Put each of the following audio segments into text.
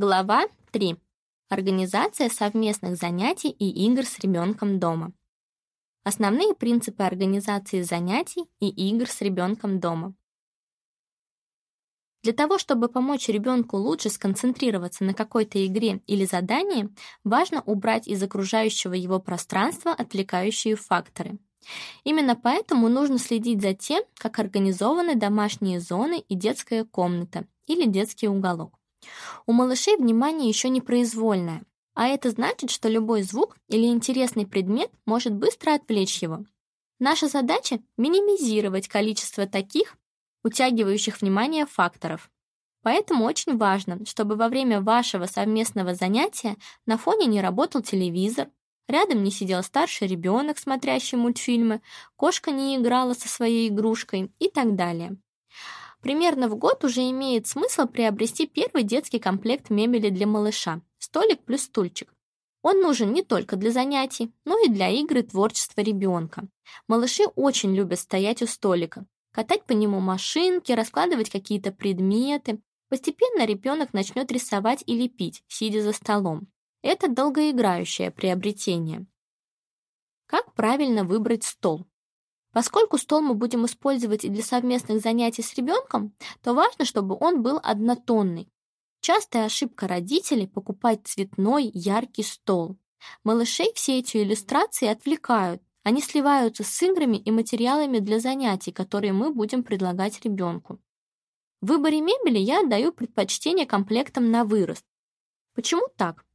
Глава 3. Организация совместных занятий и игр с ребенком дома. Основные принципы организации занятий и игр с ребенком дома. Для того, чтобы помочь ребенку лучше сконцентрироваться на какой-то игре или задании, важно убрать из окружающего его пространства отвлекающие факторы. Именно поэтому нужно следить за тем, как организованы домашние зоны и детская комната или детский уголок. У малышей внимание еще не произвольное, а это значит, что любой звук или интересный предмет может быстро отвлечь его. Наша задача — минимизировать количество таких, утягивающих внимание факторов. Поэтому очень важно, чтобы во время вашего совместного занятия на фоне не работал телевизор, рядом не сидел старший ребенок, смотрящий мультфильмы, кошка не играла со своей игрушкой и так далее. Примерно в год уже имеет смысл приобрести первый детский комплект мебели для малыша – столик плюс стульчик. Он нужен не только для занятий, но и для игры творчества ребенка. Малыши очень любят стоять у столика, катать по нему машинки, раскладывать какие-то предметы. Постепенно ребенок начнет рисовать и лепить, сидя за столом. Это долгоиграющее приобретение. Как правильно выбрать стол? Поскольку стол мы будем использовать и для совместных занятий с ребенком, то важно, чтобы он был однотонный. Частая ошибка родителей – покупать цветной, яркий стол. Малышей все эти иллюстрации отвлекают, они сливаются с играми и материалами для занятий, которые мы будем предлагать ребенку. В выборе мебели я отдаю предпочтение комплектам на вырост. Почему так?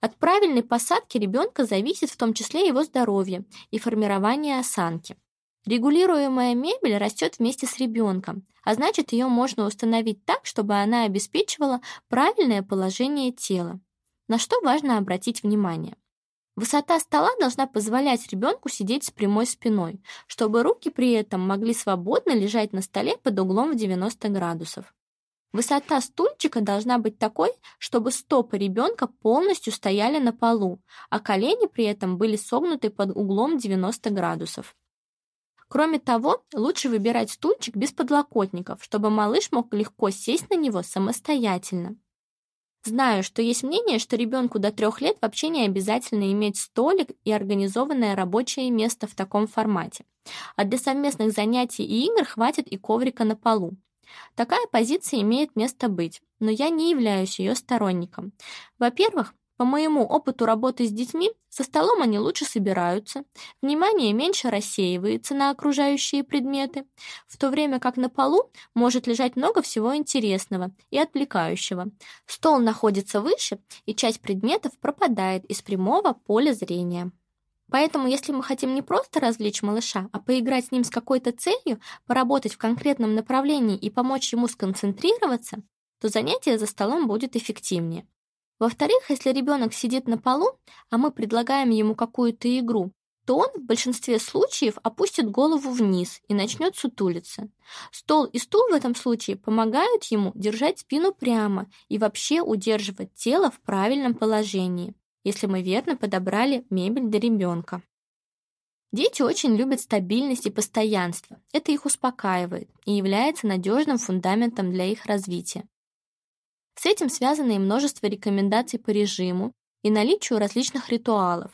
От правильной посадки ребенка зависит в том числе его здоровье и формирование осанки. Регулируемая мебель растет вместе с ребенком, а значит, ее можно установить так, чтобы она обеспечивала правильное положение тела. На что важно обратить внимание. Высота стола должна позволять ребенку сидеть с прямой спиной, чтобы руки при этом могли свободно лежать на столе под углом в 90 градусов. Высота стульчика должна быть такой, чтобы стопы ребенка полностью стояли на полу, а колени при этом были согнуты под углом 90 градусов. Кроме того, лучше выбирать стульчик без подлокотников, чтобы малыш мог легко сесть на него самостоятельно. Знаю, что есть мнение, что ребенку до трех лет вообще не обязательно иметь столик и организованное рабочее место в таком формате. А для совместных занятий и игр хватит и коврика на полу. Такая позиция имеет место быть, но я не являюсь ее сторонником. Во-первых, по моему опыту работы с детьми, со столом они лучше собираются, внимание меньше рассеивается на окружающие предметы, в то время как на полу может лежать много всего интересного и отвлекающего. Стол находится выше, и часть предметов пропадает из прямого поля зрения. Поэтому, если мы хотим не просто развлечь малыша, а поиграть с ним с какой-то целью, поработать в конкретном направлении и помочь ему сконцентрироваться, то занятие за столом будет эффективнее. Во-вторых, если ребенок сидит на полу, а мы предлагаем ему какую-то игру, то он в большинстве случаев опустит голову вниз и начнет сутулиться. Стол и стул в этом случае помогают ему держать спину прямо и вообще удерживать тело в правильном положении, если мы верно подобрали мебель для ребенка. Дети очень любят стабильность и постоянство. Это их успокаивает и является надежным фундаментом для их развития. С этим связано и множество рекомендаций по режиму и наличию различных ритуалов.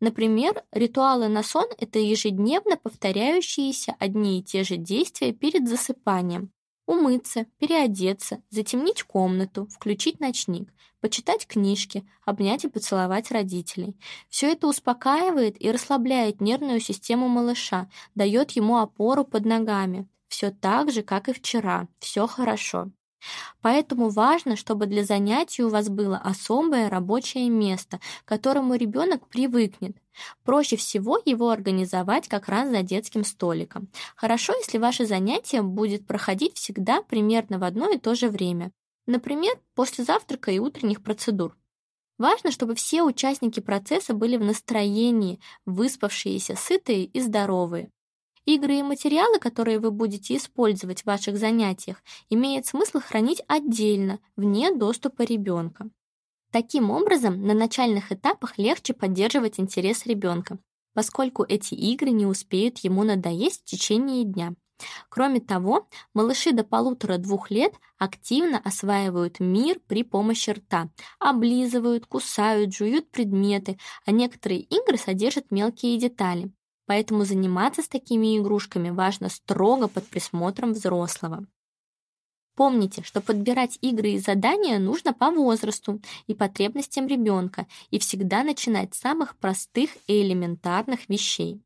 Например, ритуалы на сон – это ежедневно повторяющиеся одни и те же действия перед засыпанием. Умыться, переодеться, затемнить комнату, включить ночник, почитать книжки, обнять и поцеловать родителей. Все это успокаивает и расслабляет нервную систему малыша, дает ему опору под ногами. Все так же, как и вчера. Все хорошо. Поэтому важно, чтобы для занятий у вас было особое рабочее место, к которому ребенок привыкнет. Проще всего его организовать как раз за детским столиком. Хорошо, если ваше занятие будет проходить всегда примерно в одно и то же время. Например, после завтрака и утренних процедур. Важно, чтобы все участники процесса были в настроении, выспавшиеся, сытые и здоровые. Игры и материалы, которые вы будете использовать в ваших занятиях, имеет смысл хранить отдельно, вне доступа ребенка. Таким образом, на начальных этапах легче поддерживать интерес ребенка, поскольку эти игры не успеют ему надоесть в течение дня. Кроме того, малыши до полутора-двух лет активно осваивают мир при помощи рта, облизывают, кусают, жуют предметы, а некоторые игры содержат мелкие детали. Поэтому заниматься с такими игрушками важно строго под присмотром взрослого. Помните, что подбирать игры и задания нужно по возрасту и потребностям ребенка и всегда начинать с самых простых и элементарных вещей.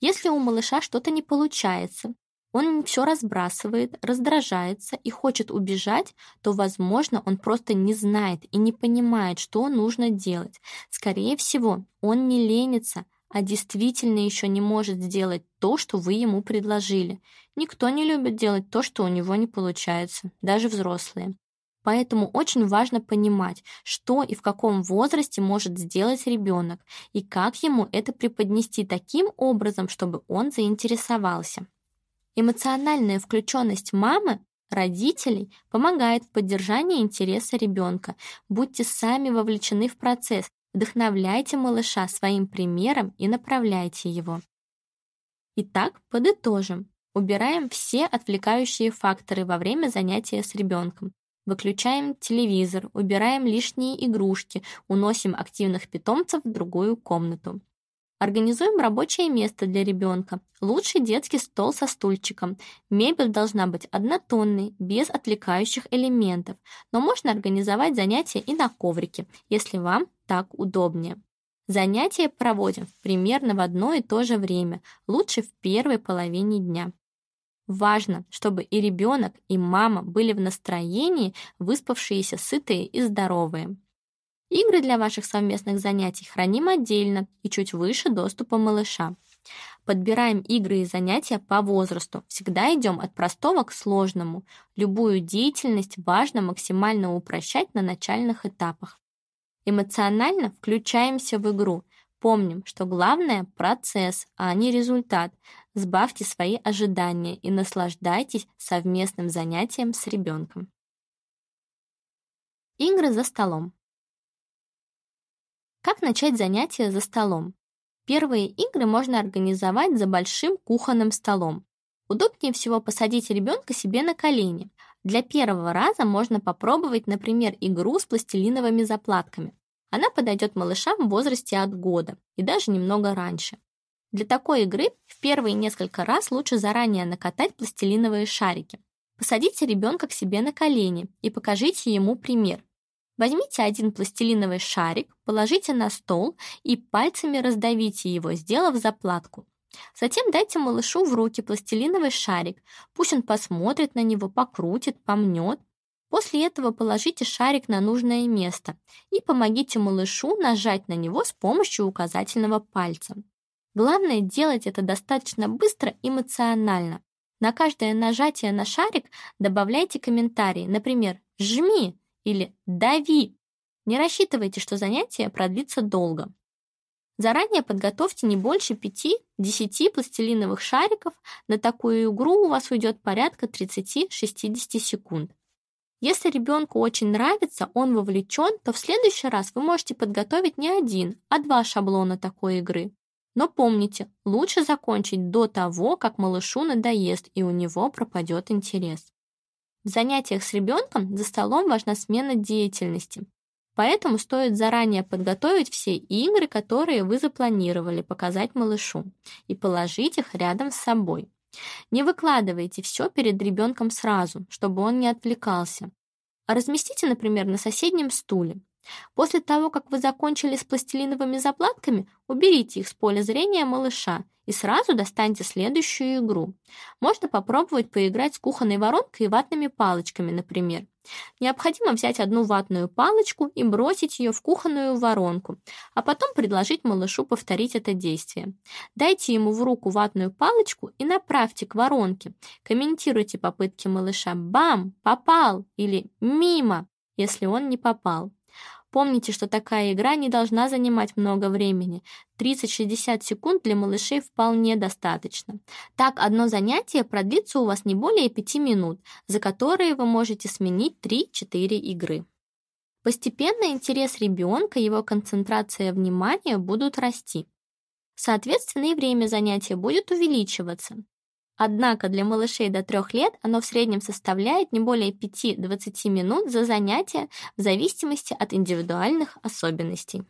Если у малыша что-то не получается, он все разбрасывает, раздражается и хочет убежать, то, возможно, он просто не знает и не понимает, что нужно делать. Скорее всего, он не ленится, а действительно еще не может сделать то, что вы ему предложили. Никто не любит делать то, что у него не получается, даже взрослые. Поэтому очень важно понимать, что и в каком возрасте может сделать ребенок, и как ему это преподнести таким образом, чтобы он заинтересовался. Эмоциональная включенность мамы, родителей помогает в поддержании интереса ребенка. Будьте сами вовлечены в процесс, вдохновляйте малыша своим примером и направляйте его. Итак, подытожим. Убираем все отвлекающие факторы во время занятия с ребенком. Выключаем телевизор, убираем лишние игрушки, уносим активных питомцев в другую комнату. Организуем рабочее место для ребенка. Лучший детский стол со стульчиком. Мебель должна быть однотонной, без отвлекающих элементов, но можно организовать занятия и на коврике, если вам так удобнее. Занятия проводим примерно в одно и то же время, лучше в первой половине дня. Важно, чтобы и ребенок, и мама были в настроении, выспавшиеся, сытые и здоровые. Игры для ваших совместных занятий храним отдельно и чуть выше доступа малыша. Подбираем игры и занятия по возрасту. Всегда идем от простого к сложному. Любую деятельность важно максимально упрощать на начальных этапах. Эмоционально включаемся в игру. Помним, что главное – процесс, а не результат. Сбавьте свои ожидания и наслаждайтесь совместным занятием с ребенком. Игры за столом. Как начать занятия за столом? Первые игры можно организовать за большим кухонным столом. Удобнее всего посадить ребенка себе на колени. Для первого раза можно попробовать, например, игру с пластилиновыми заплатками. Она подойдет малышам в возрасте от года и даже немного раньше. Для такой игры в первые несколько раз лучше заранее накатать пластилиновые шарики. Посадите ребенка к себе на колени и покажите ему пример. Возьмите один пластилиновый шарик, положите на стол и пальцами раздавите его, сделав заплатку. Затем дайте малышу в руки пластилиновый шарик, пусть он посмотрит на него, покрутит, помнет, После этого положите шарик на нужное место и помогите малышу нажать на него с помощью указательного пальца. Главное делать это достаточно быстро и эмоционально. На каждое нажатие на шарик добавляйте комментарии, например, «жми» или «дави». Не рассчитывайте, что занятие продлится долго. Заранее подготовьте не больше 5-10 пластилиновых шариков. На такую игру у вас уйдет порядка 30-60 секунд. Если ребенку очень нравится, он вовлечен, то в следующий раз вы можете подготовить не один, а два шаблона такой игры. Но помните, лучше закончить до того, как малышу надоест и у него пропадет интерес. В занятиях с ребенком за столом важна смена деятельности. Поэтому стоит заранее подготовить все игры, которые вы запланировали показать малышу, и положить их рядом с собой. Не выкладывайте все перед ребенком сразу, чтобы он не отвлекался. А разместите, например, на соседнем стуле. После того, как вы закончили с пластилиновыми заплатками, уберите их с поля зрения малыша и сразу достаньте следующую игру. Можно попробовать поиграть с кухонной воронкой и ватными палочками, например. Необходимо взять одну ватную палочку и бросить ее в кухонную воронку, а потом предложить малышу повторить это действие. Дайте ему в руку ватную палочку и направьте к воронке. Комментируйте попытки малыша «Бам! Попал!» или «Мимо!», если он не попал. Помните, что такая игра не должна занимать много времени. 30-60 секунд для малышей вполне достаточно. Так, одно занятие продлится у вас не более 5 минут, за которые вы можете сменить 3-4 игры. Постепенно интерес ребенка, его концентрация внимания будут расти. Соответственно, и время занятия будет увеличиваться. Однако для малышей до 3 лет оно в среднем составляет не более 5-20 минут за занятие в зависимости от индивидуальных особенностей.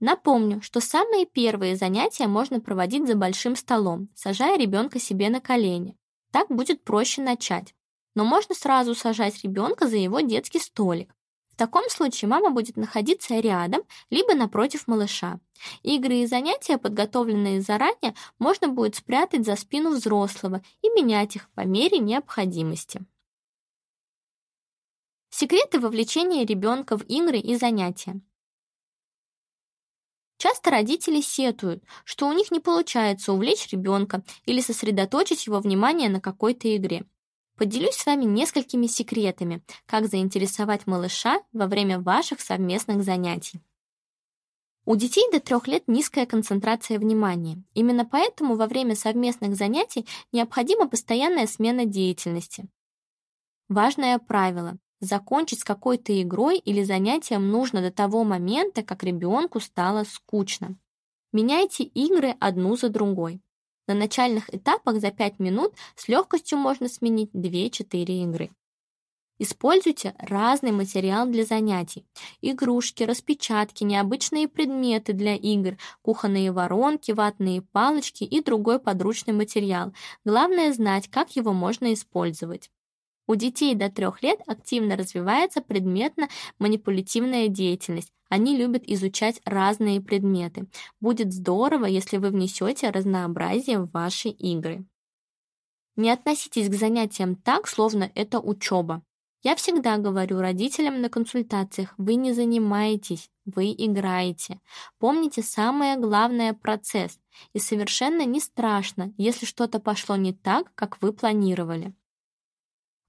Напомню, что самые первые занятия можно проводить за большим столом, сажая ребенка себе на колени. Так будет проще начать. Но можно сразу сажать ребенка за его детский столик. В таком случае мама будет находиться рядом, либо напротив малыша. Игры и занятия, подготовленные заранее, можно будет спрятать за спину взрослого и менять их по мере необходимости. Секреты вовлечения ребенка в игры и занятия. Часто родители сетуют, что у них не получается увлечь ребенка или сосредоточить его внимание на какой-то игре. Поделюсь с вами несколькими секретами, как заинтересовать малыша во время ваших совместных занятий. У детей до трех лет низкая концентрация внимания. Именно поэтому во время совместных занятий необходима постоянная смена деятельности. Важное правило – закончить с какой-то игрой или занятием нужно до того момента, как ребенку стало скучно. Меняйте игры одну за другой. На начальных этапах за 5 минут с легкостью можно сменить 2-4 игры. Используйте разный материал для занятий. Игрушки, распечатки, необычные предметы для игр, кухонные воронки, ватные палочки и другой подручный материал. Главное знать, как его можно использовать. У детей до 3 лет активно развивается предметно-манипулятивная деятельность, они любят изучать разные предметы. Будет здорово, если вы внесете разнообразие в ваши игры. Не относитесь к занятиям так, словно это учеба. Я всегда говорю родителям на консультациях, вы не занимаетесь, вы играете. Помните самое главное – процесс. И совершенно не страшно, если что-то пошло не так, как вы планировали.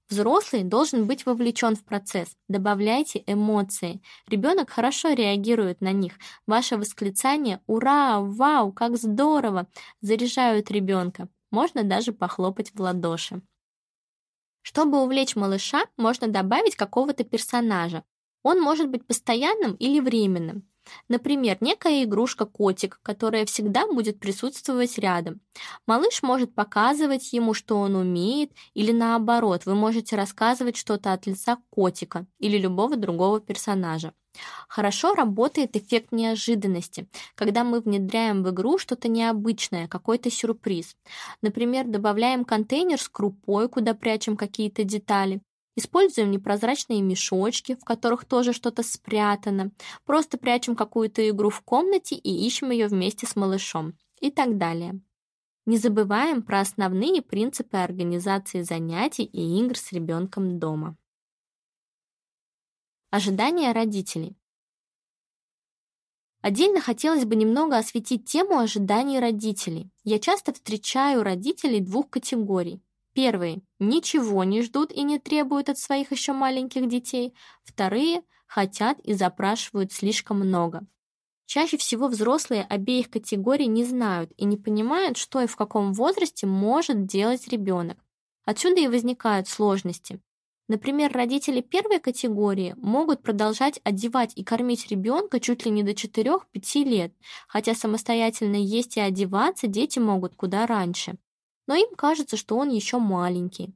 Взрослый должен быть вовлечен в процесс. Добавляйте эмоции. Ребенок хорошо реагирует на них. Ваше восклицание «Ура! Вау! Как здорово!» заряжают ребенка. Можно даже похлопать в ладоши. Чтобы увлечь малыша, можно добавить какого-то персонажа. Он может быть постоянным или временным. Например, некая игрушка-котик, которая всегда будет присутствовать рядом. Малыш может показывать ему, что он умеет, или наоборот, вы можете рассказывать что-то от лица котика или любого другого персонажа. Хорошо работает эффект неожиданности, когда мы внедряем в игру что-то необычное, какой-то сюрприз. Например, добавляем контейнер с крупой, куда прячем какие-то детали, Используем непрозрачные мешочки, в которых тоже что-то спрятано. Просто прячем какую-то игру в комнате и ищем ее вместе с малышом. И так далее. Не забываем про основные принципы организации занятий и игр с ребенком дома. Ожидания родителей. Отдельно хотелось бы немного осветить тему ожиданий родителей. Я часто встречаю родителей двух категорий. Первые ничего не ждут и не требуют от своих еще маленьких детей. Вторые хотят и запрашивают слишком много. Чаще всего взрослые обеих категорий не знают и не понимают, что и в каком возрасте может делать ребенок. Отсюда и возникают сложности. Например, родители первой категории могут продолжать одевать и кормить ребенка чуть ли не до 4-5 лет, хотя самостоятельно есть и одеваться дети могут куда раньше но им кажется, что он еще маленький.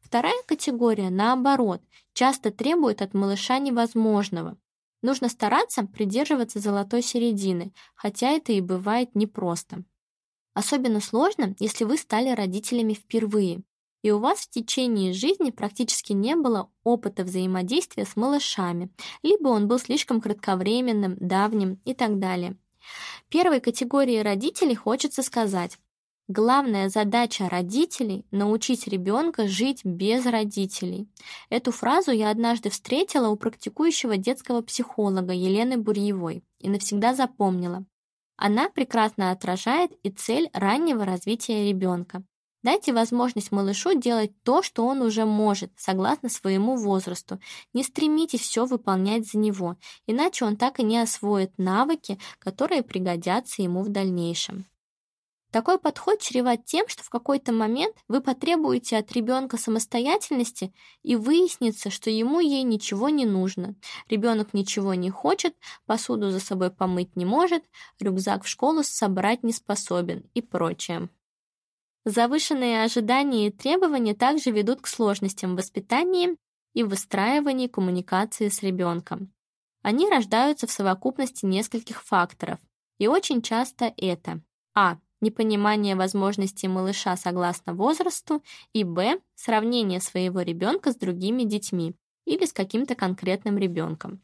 Вторая категория, наоборот, часто требует от малыша невозможного. Нужно стараться придерживаться золотой середины, хотя это и бывает непросто. Особенно сложно, если вы стали родителями впервые, и у вас в течение жизни практически не было опыта взаимодействия с малышами, либо он был слишком кратковременным, давним и так далее. Первой категории родителей хочется сказать Главная задача родителей – научить ребенка жить без родителей. Эту фразу я однажды встретила у практикующего детского психолога Елены Бурьевой и навсегда запомнила. Она прекрасно отражает и цель раннего развития ребенка. Дайте возможность малышу делать то, что он уже может, согласно своему возрасту. Не стремитесь все выполнять за него, иначе он так и не освоит навыки, которые пригодятся ему в дальнейшем. Такой подход чреват тем, что в какой-то момент вы потребуете от ребенка самостоятельности и выяснится, что ему ей ничего не нужно. Ребенок ничего не хочет, посуду за собой помыть не может, рюкзак в школу собрать не способен и прочее. Завышенные ожидания и требования также ведут к сложностям в воспитании и выстраивании коммуникации с ребенком. Они рождаются в совокупности нескольких факторов, и очень часто это а. Непонимание возможностей малыша согласно возрасту и б. сравнение своего ребенка с другими детьми или с каким-то конкретным ребенком.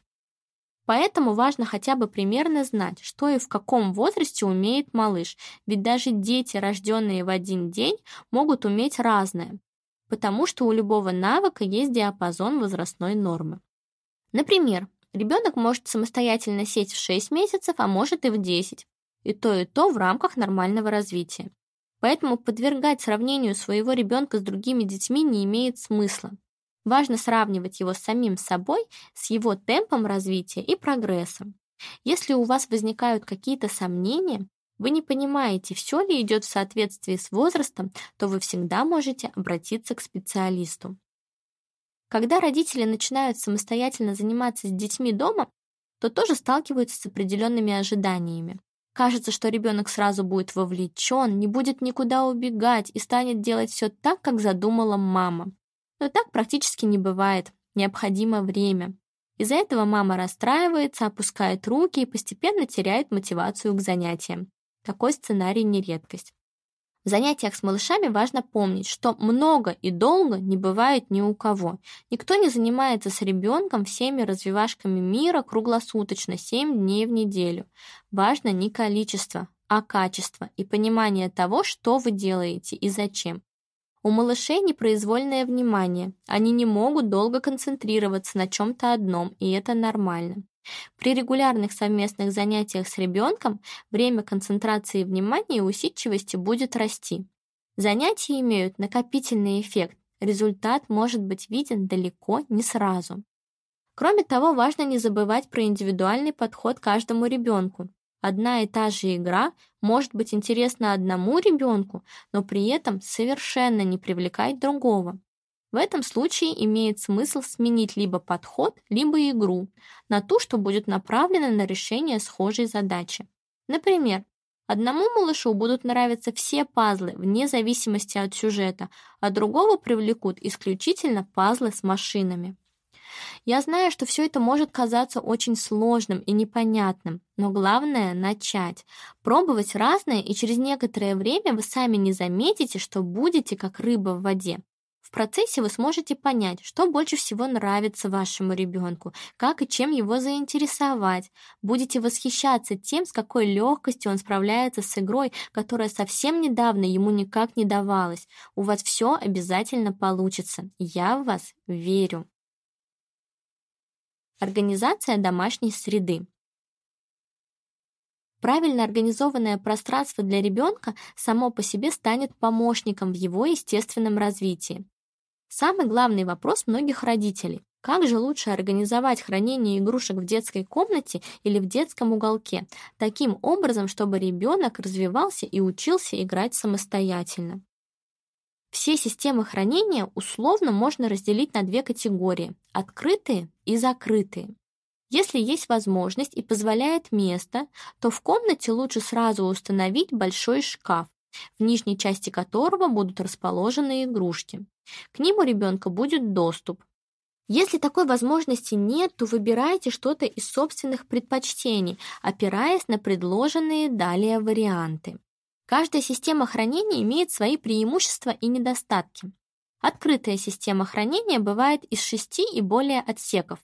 Поэтому важно хотя бы примерно знать, что и в каком возрасте умеет малыш, ведь даже дети, рожденные в один день, могут уметь разное, потому что у любого навыка есть диапазон возрастной нормы. Например, ребенок может самостоятельно сесть в 6 месяцев, а может и в 10, и то и то в рамках нормального развития. Поэтому подвергать сравнению своего ребенка с другими детьми не имеет смысла. Важно сравнивать его с самим собой, с его темпом развития и прогрессом. Если у вас возникают какие-то сомнения, вы не понимаете, все ли идет в соответствии с возрастом, то вы всегда можете обратиться к специалисту. Когда родители начинают самостоятельно заниматься с детьми дома, то тоже сталкиваются с определенными ожиданиями. Кажется, что ребенок сразу будет вовлечен, не будет никуда убегать и станет делать все так, как задумала мама. Но так практически не бывает. Необходимо время. Из-за этого мама расстраивается, опускает руки и постепенно теряет мотивацию к занятиям. Такой сценарий не редкость. В занятиях с малышами важно помнить, что много и долго не бывает ни у кого. Никто не занимается с ребенком всеми развивашками мира круглосуточно, 7 дней в неделю. Важно не количество, а качество и понимание того, что вы делаете и зачем. У малышей непроизвольное внимание. Они не могут долго концентрироваться на чем-то одном, и это нормально. При регулярных совместных занятиях с ребенком время концентрации внимания и усидчивости будет расти. Занятия имеют накопительный эффект. Результат может быть виден далеко не сразу. Кроме того, важно не забывать про индивидуальный подход каждому ребенку. Одна и та же игра может быть интересна одному ребенку, но при этом совершенно не привлекать другого. В этом случае имеет смысл сменить либо подход, либо игру на ту, что будет направлена на решение схожей задачи. Например, одному малышу будут нравиться все пазлы вне зависимости от сюжета, а другого привлекут исключительно пазлы с машинами. Я знаю, что все это может казаться очень сложным и непонятным, но главное — начать. Пробовать разное, и через некоторое время вы сами не заметите, что будете как рыба в воде. Процессе вы сможете понять, что больше всего нравится вашему ребенку, как и чем его заинтересовать. Будете восхищаться тем, с какой легкостью он справляется с игрой, которая совсем недавно ему никак не давалась. У вас все обязательно получится. Я в вас верю. Организация домашней среды. Правильно организованное пространство для ребенка само по себе станет помощником в его естественном развитии. Самый главный вопрос многих родителей – как же лучше организовать хранение игрушек в детской комнате или в детском уголке, таким образом, чтобы ребенок развивался и учился играть самостоятельно? Все системы хранения условно можно разделить на две категории – открытые и закрытые. Если есть возможность и позволяет место, то в комнате лучше сразу установить большой шкаф, в нижней части которого будут расположены игрушки. К ним у ребенка будет доступ. Если такой возможности нет, то выбирайте что-то из собственных предпочтений, опираясь на предложенные далее варианты. Каждая система хранения имеет свои преимущества и недостатки. Открытая система хранения бывает из шести и более отсеков.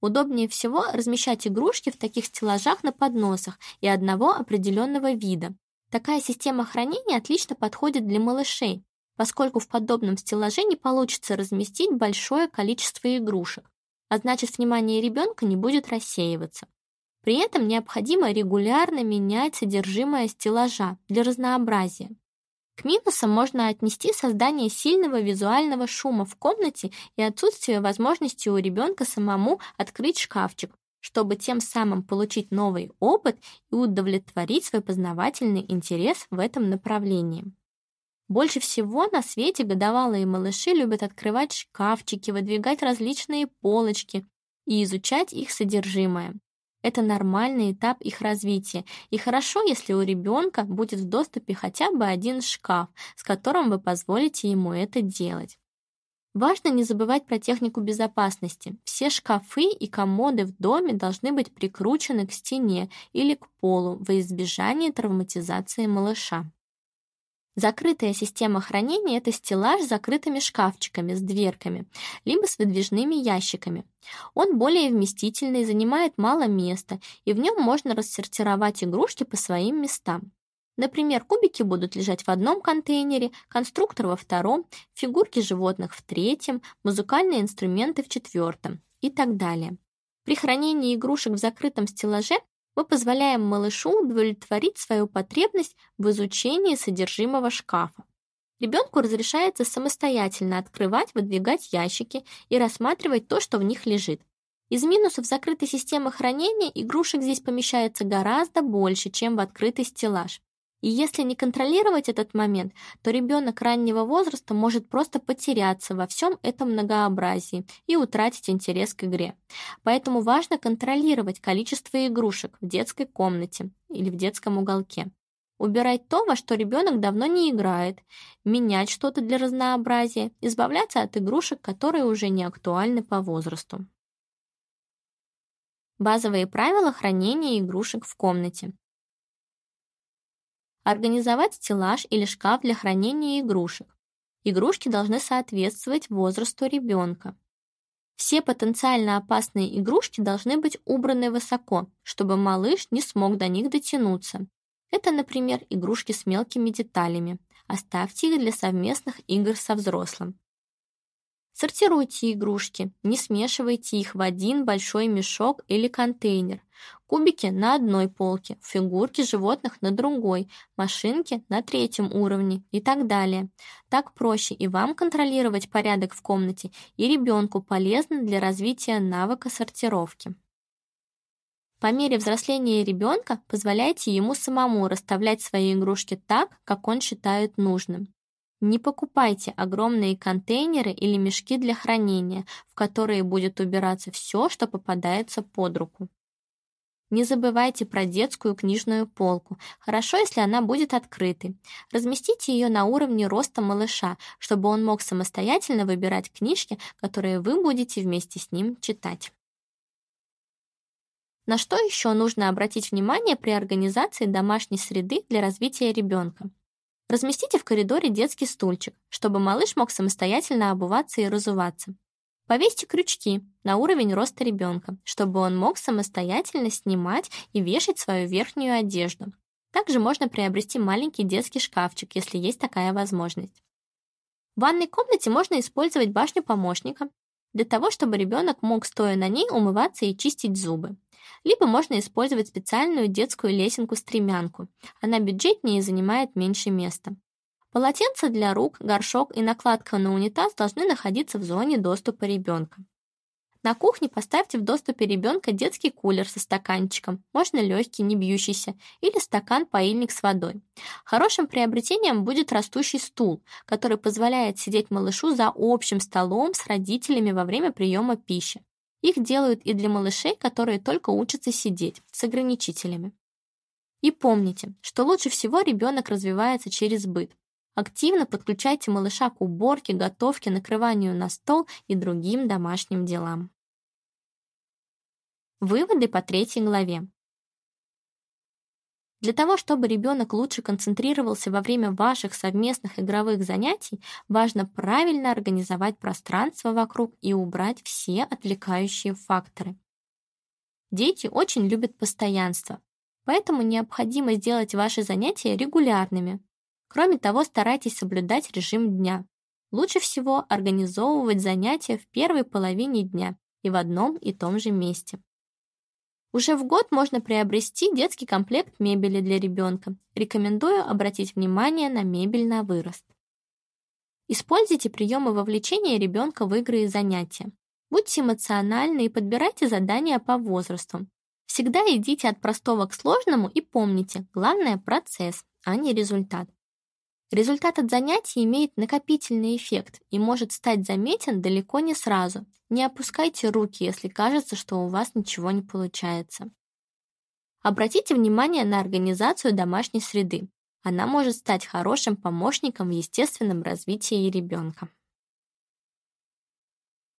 Удобнее всего размещать игрушки в таких стеллажах на подносах и одного определенного вида. Такая система хранения отлично подходит для малышей, поскольку в подобном стеллаже не получится разместить большое количество игрушек, а значит внимание ребенка не будет рассеиваться. При этом необходимо регулярно менять содержимое стеллажа для разнообразия. К минусам можно отнести создание сильного визуального шума в комнате и отсутствие возможности у ребенка самому открыть шкафчик, чтобы тем самым получить новый опыт и удовлетворить свой познавательный интерес в этом направлении. Больше всего на свете годовалые малыши любят открывать шкафчики, выдвигать различные полочки и изучать их содержимое. Это нормальный этап их развития, и хорошо, если у ребенка будет в доступе хотя бы один шкаф, с которым вы позволите ему это делать. Важно не забывать про технику безопасности. Все шкафы и комоды в доме должны быть прикручены к стене или к полу во избежание травматизации малыша. Закрытая система хранения – это стеллаж с закрытыми шкафчиками, с дверками, либо с выдвижными ящиками. Он более вместительный, занимает мало места, и в нем можно рассортировать игрушки по своим местам. Например, кубики будут лежать в одном контейнере, конструктор во втором, фигурки животных в третьем, музыкальные инструменты в четвертом и так далее. При хранении игрушек в закрытом стеллаже мы позволяем малышу удовлетворить свою потребность в изучении содержимого шкафа. Ребенку разрешается самостоятельно открывать, выдвигать ящики и рассматривать то, что в них лежит. Из минусов закрытой системы хранения игрушек здесь помещается гораздо больше, чем в открытый стеллаж. И если не контролировать этот момент, то ребенок раннего возраста может просто потеряться во всем этом многообразии и утратить интерес к игре. Поэтому важно контролировать количество игрушек в детской комнате или в детском уголке. Убирать то, во что ребенок давно не играет, менять что-то для разнообразия, избавляться от игрушек, которые уже не актуальны по возрасту. Базовые правила хранения игрушек в комнате. Организовать стеллаж или шкаф для хранения игрушек. Игрушки должны соответствовать возрасту ребенка. Все потенциально опасные игрушки должны быть убраны высоко, чтобы малыш не смог до них дотянуться. Это, например, игрушки с мелкими деталями. Оставьте их для совместных игр со взрослым. Сортируйте игрушки, не смешивайте их в один большой мешок или контейнер. Кубики на одной полке, фигурки животных на другой, машинки на третьем уровне и так далее. Так проще и вам контролировать порядок в комнате, и ребенку полезно для развития навыка сортировки. По мере взросления ребенка позволяйте ему самому расставлять свои игрушки так, как он считает нужным. Не покупайте огромные контейнеры или мешки для хранения, в которые будет убираться все, что попадается под руку. Не забывайте про детскую книжную полку. Хорошо, если она будет открытой. Разместите ее на уровне роста малыша, чтобы он мог самостоятельно выбирать книжки, которые вы будете вместе с ним читать. На что еще нужно обратить внимание при организации домашней среды для развития ребенка? Разместите в коридоре детский стульчик, чтобы малыш мог самостоятельно обуваться и разуваться. Повесьте крючки на уровень роста ребенка, чтобы он мог самостоятельно снимать и вешать свою верхнюю одежду. Также можно приобрести маленький детский шкафчик, если есть такая возможность. В ванной комнате можно использовать башню помощника для того, чтобы ребенок мог, стоя на ней, умываться и чистить зубы. Либо можно использовать специальную детскую лесенку-стремянку. Она бюджетнее и занимает меньше места. Полотенце для рук, горшок и накладка на унитаз должны находиться в зоне доступа ребенка. На кухне поставьте в доступе ребенка детский кулер со стаканчиком, можно легкий, не бьющийся, или стакан-поильник с водой. Хорошим приобретением будет растущий стул, который позволяет сидеть малышу за общим столом с родителями во время приема пищи. Их делают и для малышей, которые только учатся сидеть, с ограничителями. И помните, что лучше всего ребенок развивается через быт. Активно подключайте малыша к уборке, готовке, накрыванию на стол и другим домашним делам. Выводы по третьей главе. Для того, чтобы ребенок лучше концентрировался во время ваших совместных игровых занятий, важно правильно организовать пространство вокруг и убрать все отвлекающие факторы. Дети очень любят постоянство, поэтому необходимо сделать ваши занятия регулярными. Кроме того, старайтесь соблюдать режим дня. Лучше всего организовывать занятия в первой половине дня и в одном и том же месте. Уже в год можно приобрести детский комплект мебели для ребенка. Рекомендую обратить внимание на мебель на вырост. Используйте приемы вовлечения ребенка в игры и занятия. Будьте эмоциональны и подбирайте задания по возрасту. Всегда идите от простого к сложному и помните, главное – процесс, а не результат. Результат от занятий имеет накопительный эффект и может стать заметен далеко не сразу. Не опускайте руки, если кажется, что у вас ничего не получается. Обратите внимание на организацию домашней среды. Она может стать хорошим помощником в естественном развитии ребенка.